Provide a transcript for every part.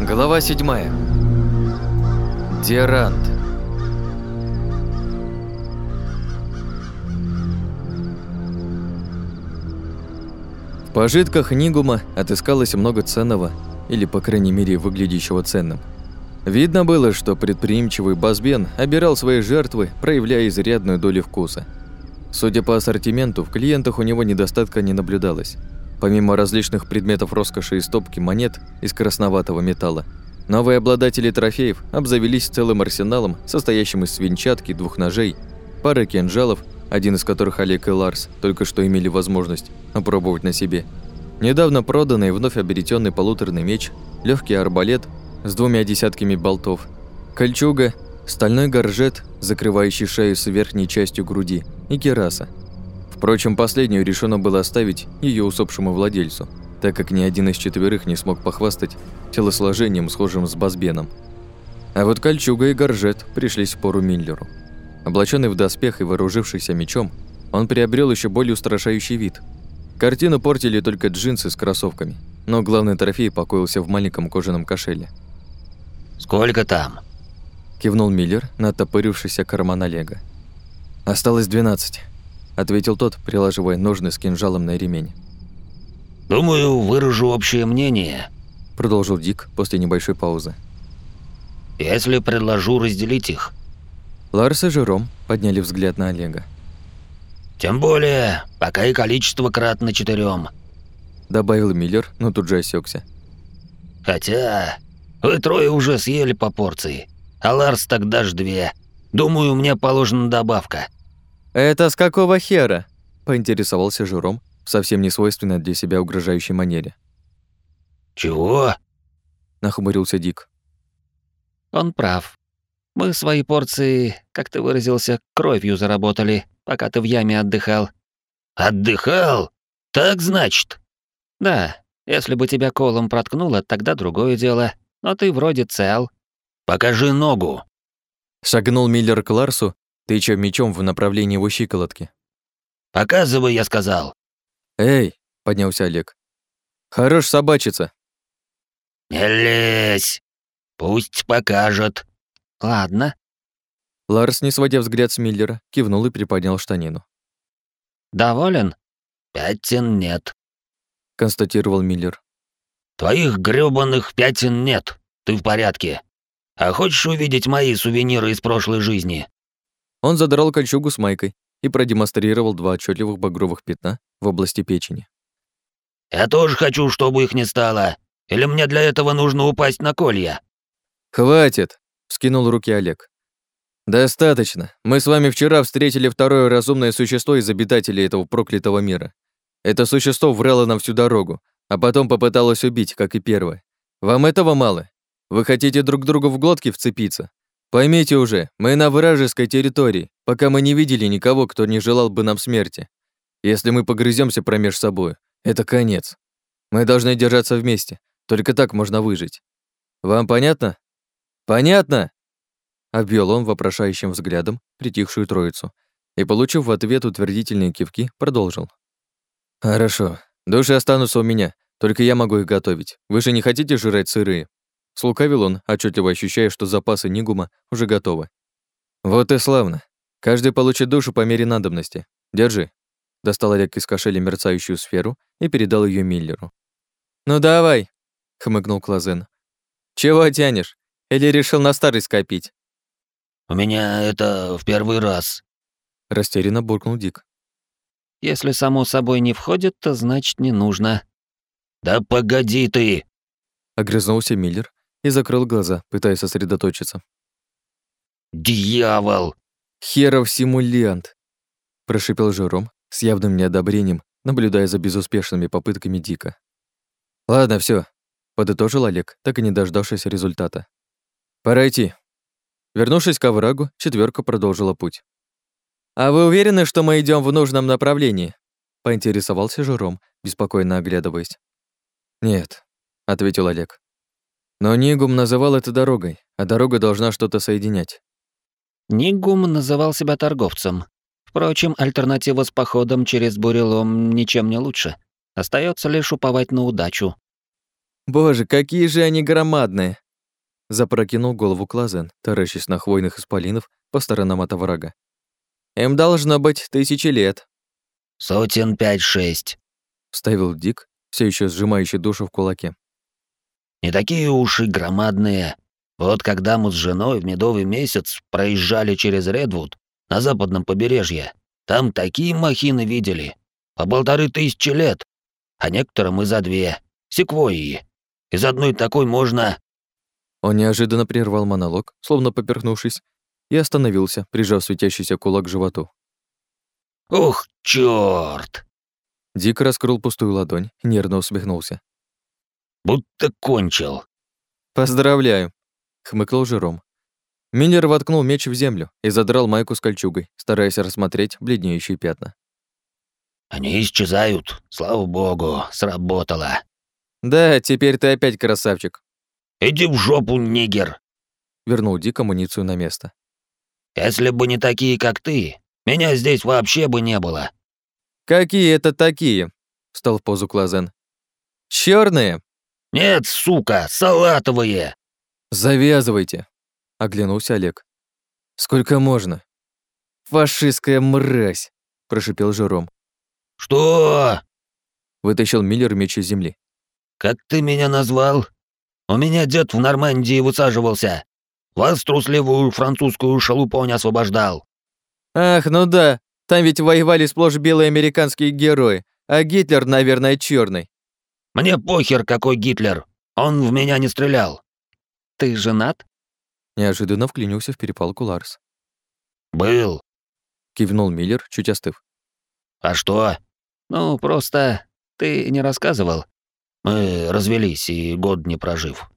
Глава 7. Диарант. В пожитках Нигума отыскалось много ценного, или, по крайней мере, выглядящего ценным. Видно было, что предприимчивый Базбен обирал свои жертвы, проявляя изрядную долю вкуса. Судя по ассортименту, в клиентах у него недостатка не наблюдалось. Помимо различных предметов роскоши и стопки монет из красноватого металла, новые обладатели трофеев обзавелись целым арсеналом, состоящим из свинчатки, двух ножей, пары кинжалов, один из которых Олег и Ларс только что имели возможность опробовать на себе. Недавно проданный вновь обретенный полуторный меч, легкий арбалет с двумя десятками болтов, кольчуга, стальной горжет, закрывающий шею с верхней частью груди, и кераса – Впрочем, последнюю решено было оставить ее усопшему владельцу, так как ни один из четверых не смог похвастать телосложением, схожим с Базбеном. А вот кольчуга и горжет пришлись в пору Миллеру. Облаченный в доспех и вооружившийся мечом, он приобрел еще более устрашающий вид. Картину портили только джинсы с кроссовками, но главный трофей покоился в маленьком кожаном кошеле. «Сколько там?» Кивнул Миллер на оттопырившийся карман Олега. «Осталось двенадцать» ответил тот, прилаживая ножны с кинжалом на ремень. «Думаю, выражу общее мнение», — продолжил Дик после небольшой паузы. «Если предложу разделить их». Ларс и Жером подняли взгляд на Олега. «Тем более, пока и количество кратно четырем», — добавил Миллер, но тут же осекся. «Хотя, вы трое уже съели по порции, а Ларс тогда ж две. Думаю, мне положена добавка». «Это с какого хера?» – поинтересовался Журом в совсем не свойственной для себя угрожающей манере. «Чего?» – нахмурился Дик. «Он прав. Мы свои порции, как ты выразился, кровью заработали, пока ты в яме отдыхал». «Отдыхал? Так значит?» «Да, если бы тебя колом проткнуло, тогда другое дело. Но ты вроде цел». «Покажи ногу». Шагнул Миллер к Ларсу тыча мечом в направлении его щиколотки. «Показывай, я сказал!» «Эй!» — поднялся Олег. «Хорош собачиться!» «Не лезь! Пусть покажет!» «Ладно». Ларс, не сводя взгляд с Миллера, кивнул и приподнял штанину. «Доволен?» «Пятен нет», — констатировал Миллер. «Твоих грёбаных пятен нет. Ты в порядке. А хочешь увидеть мои сувениры из прошлой жизни?» Он задрал кольчугу с майкой и продемонстрировал два отчетливых багровых пятна в области печени. «Я тоже хочу, чтобы их не стало. Или мне для этого нужно упасть на колья?» «Хватит!» — скинул руки Олег. «Достаточно. Мы с вами вчера встретили второе разумное существо из обитателей этого проклятого мира. Это существо врало нам всю дорогу, а потом попыталось убить, как и первое. Вам этого мало? Вы хотите друг другу в глотки вцепиться? Поймите уже, мы на вражеской территории, пока мы не видели никого, кто не желал бы нам смерти. Если мы погрыземся промеж собой, это конец. Мы должны держаться вместе, только так можно выжить. Вам понятно? Понятно? Обвел он вопрошающим взглядом притихшую троицу и, получив в ответ утвердительные кивки, продолжил. «Хорошо. Души останутся у меня, только я могу их готовить. Вы же не хотите жрать сырые?» Слукавил он, отчетливо ощущая, что запасы Нигума уже готовы. «Вот и славно. Каждый получит душу по мере надобности. Держи». Достал Олег из кошеля мерцающую сферу и передал ее Миллеру. «Ну давай», — хмыкнул Клазен. «Чего тянешь? Или решил на старый скопить?» «У меня это в первый раз», — растерянно буркнул Дик. «Если само собой не входит, то значит не нужно». «Да погоди ты!» — огрызнулся Миллер, и закрыл глаза, пытаясь сосредоточиться. «Дьявол!» «Херов симулянт!» – прошипел Жером с явным неодобрением, наблюдая за безуспешными попытками Дика. «Ладно, все, подытожил Олег, так и не дождавшись результата. «Пора идти». Вернувшись к оврагу, четверка продолжила путь. «А вы уверены, что мы идем в нужном направлении?» — поинтересовался Жером, беспокойно оглядываясь. «Нет», — ответил Олег. Но Нигум называл это дорогой, а дорога должна что-то соединять. Нигум называл себя торговцем. Впрочем, альтернатива с походом через бурелом ничем не лучше. Остается лишь уповать на удачу. Боже, какие же они громадные! Запрокинул голову Клазен, таращась на хвойных исполинов по сторонам от оврага. Им должно быть тысячи лет. Сотен пять-шесть. Вставил Дик, все еще сжимающий душу в кулаке. Не такие уж и громадные. Вот когда мы с женой в медовый месяц проезжали через Редвуд на западном побережье, там такие махины видели. По полторы тысячи лет. А некоторым и за две. Секвойи. Из одной такой можно... Он неожиданно прервал монолог, словно поперхнувшись, и остановился, прижав светящийся кулак к животу. «Ух, чёрт!» Дик раскрыл пустую ладонь, нервно усмехнулся. «Будто кончил». «Поздравляю», — хмыкнул Жером. Миллер воткнул меч в землю и задрал майку с кольчугой, стараясь рассмотреть бледнеющие пятна. «Они исчезают, слава богу, сработало». «Да, теперь ты опять красавчик». «Иди в жопу, нигер!» Вернул Дик амуницию на место. «Если бы не такие, как ты, меня здесь вообще бы не было». «Какие это такие?» — встал в позу Клазен. Черные? «Нет, сука, салатовые!» «Завязывайте!» — оглянулся Олег. «Сколько можно?» «Фашистская мразь!» — прошипел Жером. «Что?» — вытащил Миллер меч из земли. «Как ты меня назвал? У меня дед в Нормандии высаживался. Вас трусливую французскую шалупонь освобождал». «Ах, ну да, там ведь воевали сплошь белые американские герои, а Гитлер, наверное, черный. «Мне похер, какой Гитлер. Он в меня не стрелял». «Ты женат?» Неожиданно вклинился в перепалку Ларс. «Был», — кивнул Миллер, чуть остыв. «А что?» «Ну, просто ты не рассказывал». «Мы развелись и год не прожив».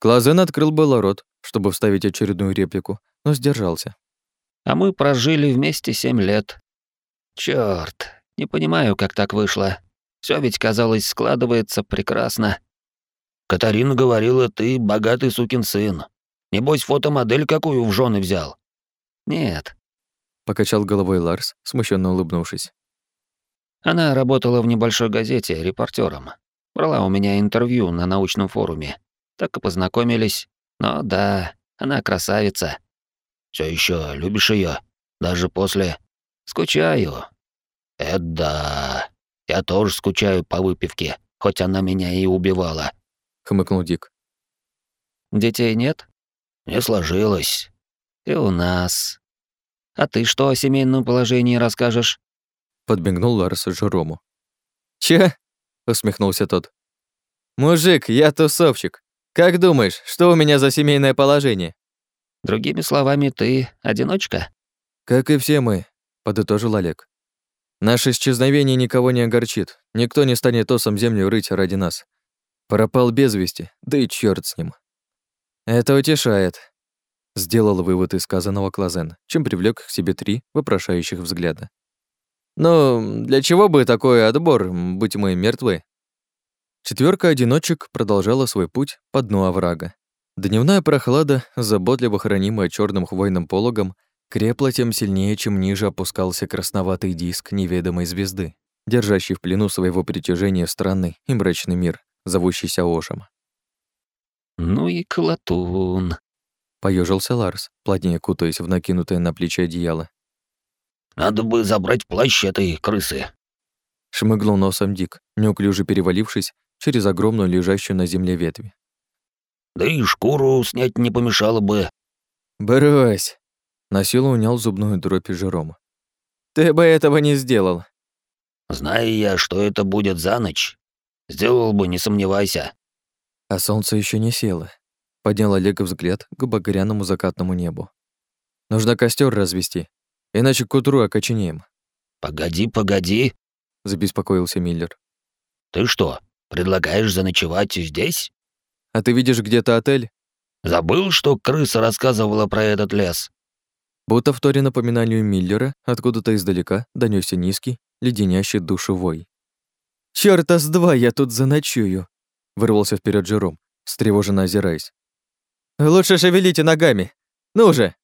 Клазен открыл было рот, чтобы вставить очередную реплику, но сдержался. «А мы прожили вместе семь лет. Чёрт, не понимаю, как так вышло. Все ведь, казалось, складывается прекрасно». «Катарина говорила, ты богатый сукин сын. Небось, фотомодель какую в жены взял?» «Нет», — покачал головой Ларс, смущенно улыбнувшись. Она работала в небольшой газете репортером. Брала у меня интервью на научном форуме. Так и познакомились. Но да, она красавица. Все еще любишь ее, даже после. Скучаю. Это. Я тоже скучаю по выпивке, хоть она меня и убивала. Хмыкнул Дик. Детей нет? Не сложилось. И у нас. А ты что о семейном положении расскажешь? Подбегнул Ларс Жерому. Че? Усмехнулся тот. Мужик, я тусовщик. Как думаешь, что у меня за семейное положение? Другими словами, ты одиночка? Как и все мы, подытожил Олег. Наше исчезновение никого не огорчит. Никто не станет осом землю рыть ради нас. Пропал без вести, да и черт с ним. Это утешает. Сделал вывод из сказанного Клазен, чем привлек к себе три вопрошающих взгляда. Но для чего бы такой отбор, быть мы мертвы? Четверка одиночек продолжала свой путь по дну оврага. Дневная прохлада, заботливо хранимая черным хвойным пологом, крепла тем сильнее, чем ниже опускался красноватый диск неведомой звезды, держащий в плену своего притяжения странный и мрачный мир, зовущийся Ошем. «Ну и колотун», — поежился Ларс, плотнее кутаясь в накинутое на плечи одеяло. «Надо бы забрать плащ этой крысы», — шмыгнул носом Дик, неуклюже перевалившись через огромную лежащую на земле ветви. «Да и шкуру снять не помешало бы». «Брось!» — на силу унял зубную дробь Жерома. «Ты бы этого не сделал». «Зная я, что это будет за ночь, сделал бы, не сомневайся». А солнце еще не село. Поднял Олег взгляд к багряному закатному небу. Нужно костер развести, иначе к утру окоченеем. «Погоди, погоди», — забеспокоился Миллер. «Ты что, предлагаешь заночевать здесь?» «А ты видишь где-то отель?» «Забыл, что крыса рассказывала про этот лес?» Будто в торе напоминанию Миллера, откуда-то издалека донёсся низкий, леденящий душу вой. «Чёрта с два я тут заночую!» — вырвался вперед Жером, встревоженно озираясь. «Лучше шевелите ногами! Ну же!»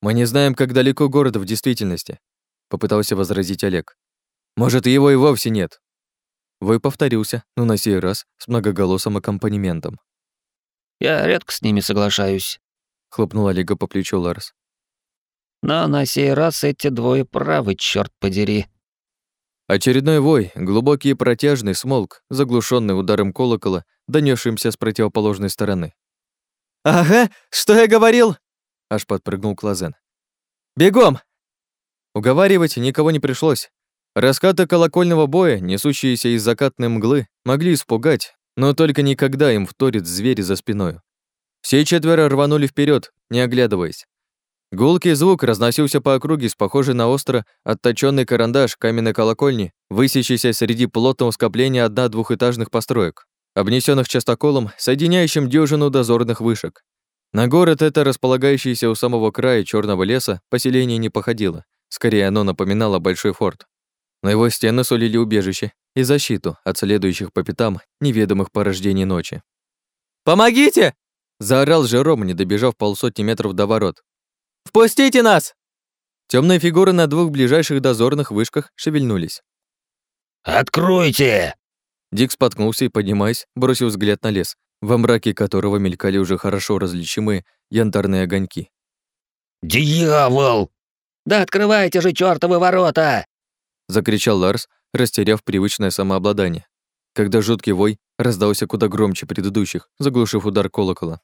«Мы не знаем, как далеко город в действительности», — попытался возразить Олег. «Может, его и вовсе нет». Вой повторился, но на сей раз с многоголосым аккомпанементом. «Я редко с ними соглашаюсь», — хлопнул Олега по плечу Ларс. «Но на сей раз эти двое правы, черт подери». Очередной вой, глубокий и протяжный, смолк, заглушенный ударом колокола, донесшимся с противоположной стороны. «Ага, что я говорил?» — аж подпрыгнул Клазен. «Бегом!» Уговаривать никого не пришлось. Раскаты колокольного боя, несущиеся из закатной мглы, могли испугать, но только никогда им вторит зверь за спиной. Все четверо рванули вперед, не оглядываясь. Гулкий звук разносился по округе с похожей на остро отточенный карандаш каменной колокольни, высящийся среди плотного скопления одна-двухэтажных построек, обнесенных частоколом, соединяющим дюжину дозорных вышек. На город это располагающееся у самого края черного леса поселение не походило. Скорее, оно напоминало большой форт. На его стены сулили убежище и защиту от следующих по пятам неведомых порождений ночи. «Помогите!» – заорал Жером, не добежав полсотни метров до ворот. «Впустите нас!» Темные фигуры на двух ближайших дозорных вышках шевельнулись. «Откройте!» Дик споткнулся и, поднимаясь, бросил взгляд на лес, во мраке которого мелькали уже хорошо различимые янтарные огоньки. «Дьявол!» «Да открывайте же чёртовы ворота!» закричал Ларс, растеряв привычное самообладание, когда жуткий вой раздался куда громче предыдущих, заглушив удар колокола.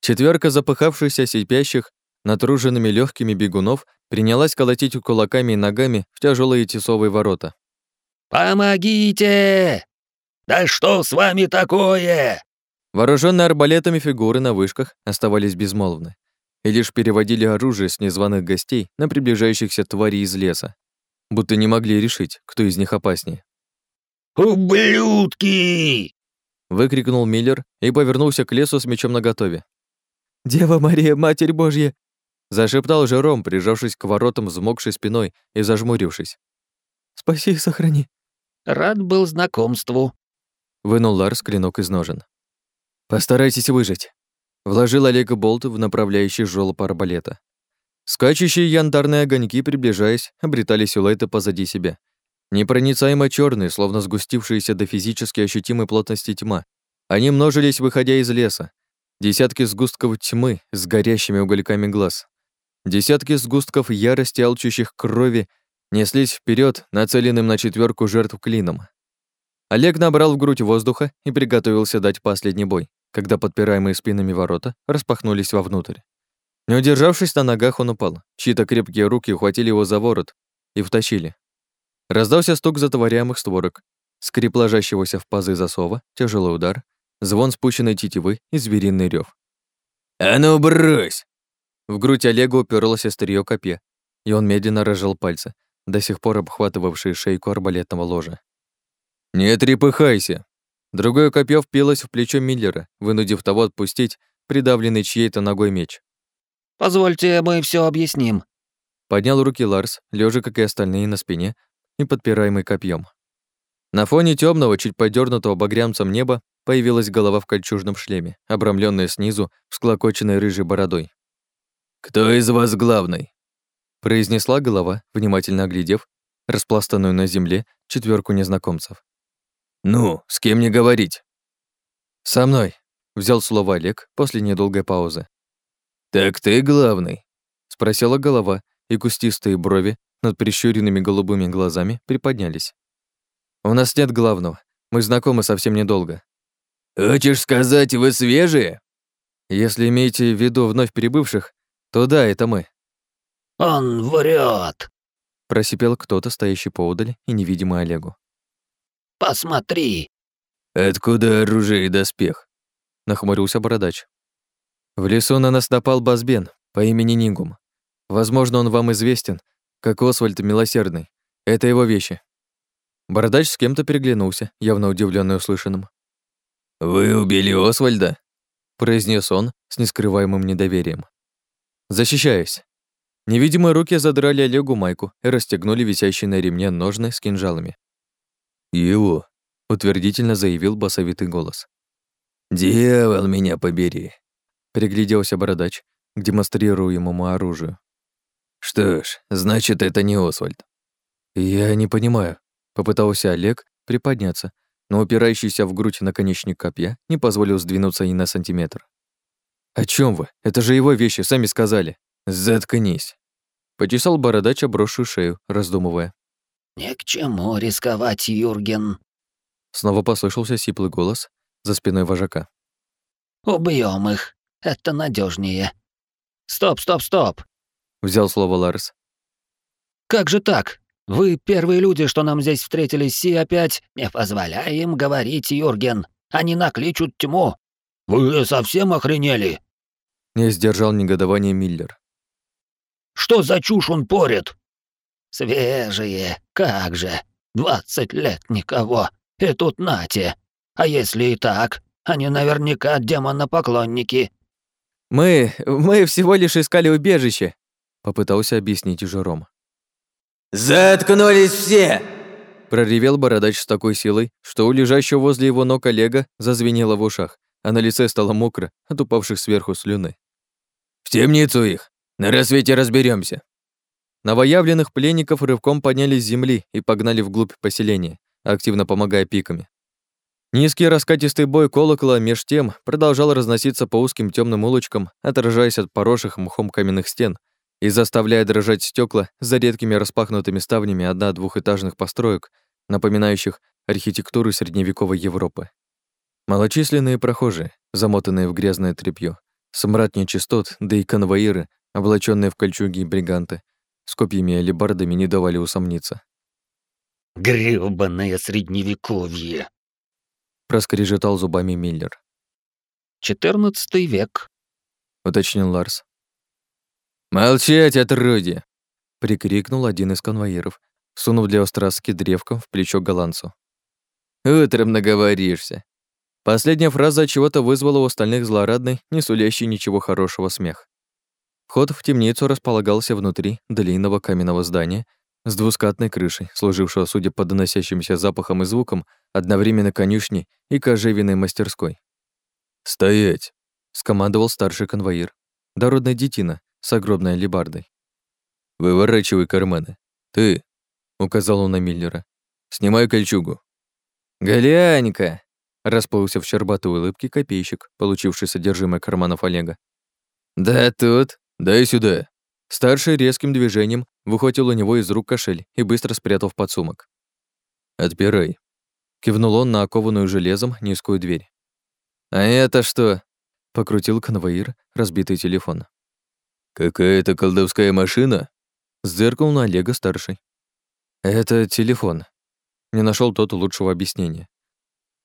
Четверка запыхавшихся сипящих, натруженными легкими бегунов принялась колотить кулаками и ногами в тяжелые тесовые ворота. «Помогите! Да что с вами такое?» Вооруженные арбалетами фигуры на вышках оставались безмолвны и лишь переводили оружие с незваных гостей на приближающихся тварей из леса, будто не могли решить, кто из них опаснее. «Ублюдки!» выкрикнул Миллер и повернулся к лесу с мечом наготове. «Дева Мария, Матерь Божья!» Зашептал Жером, прижавшись к воротам взмокшей спиной и зажмурившись. «Спаси и сохрани!» «Рад был знакомству», — вынул Ларс клинок из ножен. «Постарайтесь выжить», — вложил Олег болт в направляющий жёлоб арбалета. Скачущие янтарные огоньки, приближаясь, обретали силуэты позади себя. Непроницаемо черные, словно сгустившиеся до физически ощутимой плотности тьма. Они множились, выходя из леса. Десятки сгустков тьмы с горящими угольками глаз. Десятки сгустков ярости, алчущих крови, неслись вперед, нацеленным на четверку жертв клином. Олег набрал в грудь воздуха и приготовился дать последний бой, когда подпираемые спинами ворота распахнулись вовнутрь. Не удержавшись на ногах, он упал. Чьи-то крепкие руки ухватили его за ворот и втащили. Раздался стук затворяемых створок, скрип ложащегося в пазы засова, тяжелый удар, звон спущенной тетивы и звериный рев. «А ну брось!» В грудь Олега уперлось острие копья, и он медленно разжал пальцы, до сих пор обхватывавшие шейку арбалетного ложа. «Не трепыхайся!» Другое копье впилось в плечо Миллера, вынудив того отпустить придавленный чьей-то ногой меч. Позвольте, мы все объясним». Поднял руки Ларс, лежа, как и остальные, на спине и подпираемый копьем. На фоне темного, чуть подернутого багрянцем неба появилась голова в кольчужном шлеме, обрамленная снизу всклокоченной рыжей бородой. «Кто из вас главный?» произнесла голова, внимательно оглядев распластанную на земле четверку незнакомцев. «Ну, с кем не говорить?» «Со мной», — взял слово Олег после недолгой паузы. «Так ты главный?» — спросила голова, и кустистые брови над прищуренными голубыми глазами приподнялись. «У нас нет главного. Мы знакомы совсем недолго». «Хочешь сказать, вы свежие?» «Если имеете в виду вновь прибывших, то да, это мы». «Он врет, просипел кто-то, стоящий поодаль и невидимый Олегу. «Посмотри!» «Откуда оружие и доспех?» — нахмурился бородач. В лесу на нас напал Базбен по имени Нингум. Возможно, он вам известен, как Освальд Милосердный. Это его вещи. Бородач с кем-то переглянулся, явно удивленный услышанным. «Вы убили Освальда?» произнес он с нескрываемым недоверием. «Защищаюсь». Невидимые руки задрали Олегу майку и расстегнули висящие на ремне ножны с кинжалами. «Его», — утвердительно заявил басовитый голос. «Дьявол меня побери, Пригляделся бородач к демонстрируемому оружию. «Что ж, значит, это не Освальд». «Я не понимаю», — попытался Олег приподняться, но упирающийся в грудь наконечник копья не позволил сдвинуться ни на сантиметр. «О чем вы? Это же его вещи, сами сказали!» «Заткнись!» Почесал бородач обросшую шею, раздумывая. «Ни к чему рисковать, Юрген!» Снова послышался сиплый голос за спиной вожака. «Убьем их, это надежнее. «Стоп, стоп, стоп!» — взял слово Ларс. «Как же так? Вы первые люди, что нам здесь встретились, и опять не позволяем говорить, Юрген. Они накличут тьму. Вы совсем охренели?» Не сдержал негодование Миллер. «Что за чушь он порит?» «Свежие, как же. Двадцать лет никого. И тут нате. А если и так, они наверняка демонопоклонники». «Мы... мы всего лишь искали убежище», — попытался объяснить Жером. «Заткнулись все!» Проревел бородач с такой силой, что у лежащего возле его ног Олега зазвенело в ушах, а на лице стало мокро от упавших сверху слюны. «В темницу их! На рассвете разберемся. Новоявленных пленников рывком подняли с земли и погнали вглубь поселения, активно помогая пиками. Низкий раскатистый бой колокола меж тем продолжал разноситься по узким темным улочкам, отражаясь от поросших мхом каменных стен и заставляя дрожать стекла за редкими распахнутыми ставнями одна-двухэтажных построек, напоминающих архитектуру средневековой Европы. Малочисленные прохожие, замотанные в грязное тряпье, смрад нечистот, да и конвоиры, облаченные в кольчуги и бриганты, с копьями и алебардами не давали усомниться. «Грёбаное средневековье!» — проскрежетал зубами Миллер. «Четырнадцатый век», — уточнил Ларс. «Молчать, отродье!» — прикрикнул один из конвоиров, сунув для остраски древком в плечо голландцу. «Утром наговоришься». Последняя фраза чего-то вызвала у остальных злорадный, не сулящий ничего хорошего смех. Вход в темницу располагался внутри длинного каменного здания с двускатной крышей, служившего, судя по доносящимся запахам и звукам, одновременно конюшней и кожевенной мастерской. «Стоять!» — скомандовал старший конвоир. Дородная детина, с огромной алебардой. «Выворачивай карманы. Ты!» — указал он на Миллера. «Снимай кольчугу». «Глянь-ка!» — расплылся в щербатой улыбке копейщик, получивший содержимое карманов Олега. «Да тут! Дай сюда!» Старший резким движением выхватил у него из рук кошель и быстро спрятал в подсумок. «Отпирай», — кивнул он на окованную железом низкую дверь. «А это что?» — покрутил конвоир разбитый телефон. «Какая-то колдовская машина?» Сдеркнул на Олега старший. «Это телефон». Не нашел тот лучшего объяснения.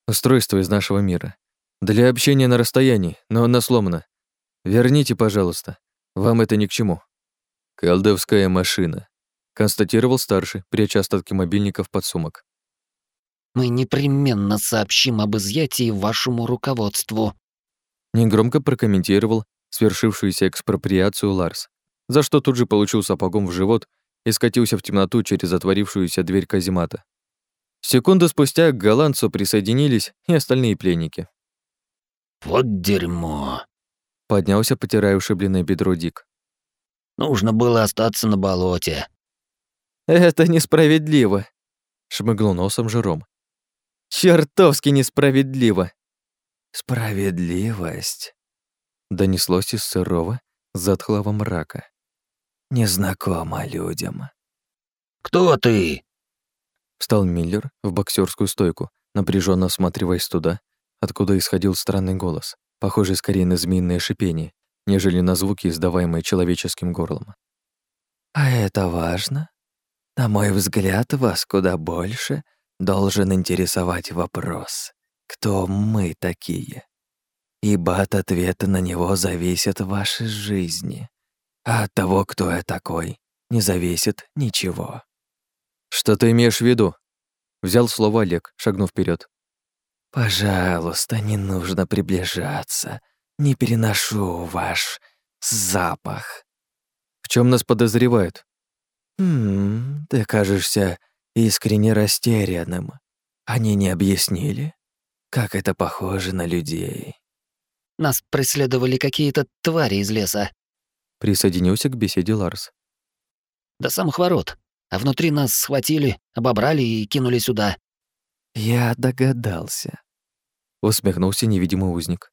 «Устройство из нашего мира. Для общения на расстоянии, но оно сломано. Верните, пожалуйста. Вам это ни к чему». «Колдовская машина», — констатировал старший, пряча остатки мобильников под сумок. «Мы непременно сообщим об изъятии вашему руководству», Негромко прокомментировал свершившуюся экспроприацию Ларс, за что тут же получил сапогом в живот и скатился в темноту через отворившуюся дверь каземата. Секунду спустя к голландцу присоединились и остальные пленники. «Вот дерьмо!» — поднялся, потирая ушибленное бедро Дик. «Нужно было остаться на болоте». «Это несправедливо!» — шмыгнул носом Жером. «Чертовски несправедливо!» «Справедливость!» донеслось из сырого, затхлого мрака. «Незнакомо людям». «Кто ты?» Встал Миллер в боксерскую стойку, напряженно осматриваясь туда, откуда исходил странный голос, похожий скорее на змеиное шипение, нежели на звуки, издаваемые человеческим горлом. «А это важно? На мой взгляд, вас куда больше должен интересовать вопрос, кто мы такие?» ибо от ответа на него зависят ваши жизни. А от того, кто я такой, не зависит ничего. Что ты имеешь в виду? Взял слово Олег, шагнув вперед. Пожалуйста, не нужно приближаться. Не переношу ваш запах. В чем нас подозревают? Хм, ты кажешься искренне растерянным. Они не объяснили, как это похоже на людей. Нас преследовали какие-то твари из леса. Присоединился к беседе Ларс. До самых ворот. А внутри нас схватили, обобрали и кинули сюда. Я догадался. Усмехнулся невидимый узник.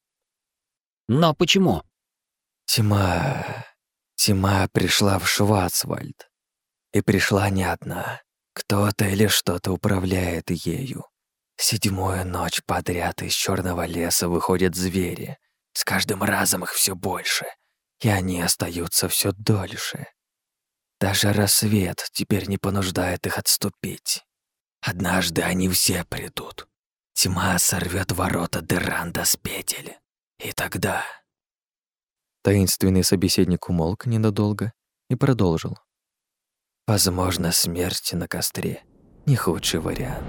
Но почему? Тьма... Тьма пришла в Шварцвальд. И пришла не одна. Кто-то или что-то управляет ею. Седьмую ночь подряд из черного леса выходят звери. С каждым разом их все больше, и они остаются все дольше. Даже рассвет теперь не понуждает их отступить. Однажды они все придут. Тьма сорвет ворота Деранда с петель. И тогда... Таинственный собеседник умолк ненадолго и продолжил. Возможно, смерть на костре — не худший вариант.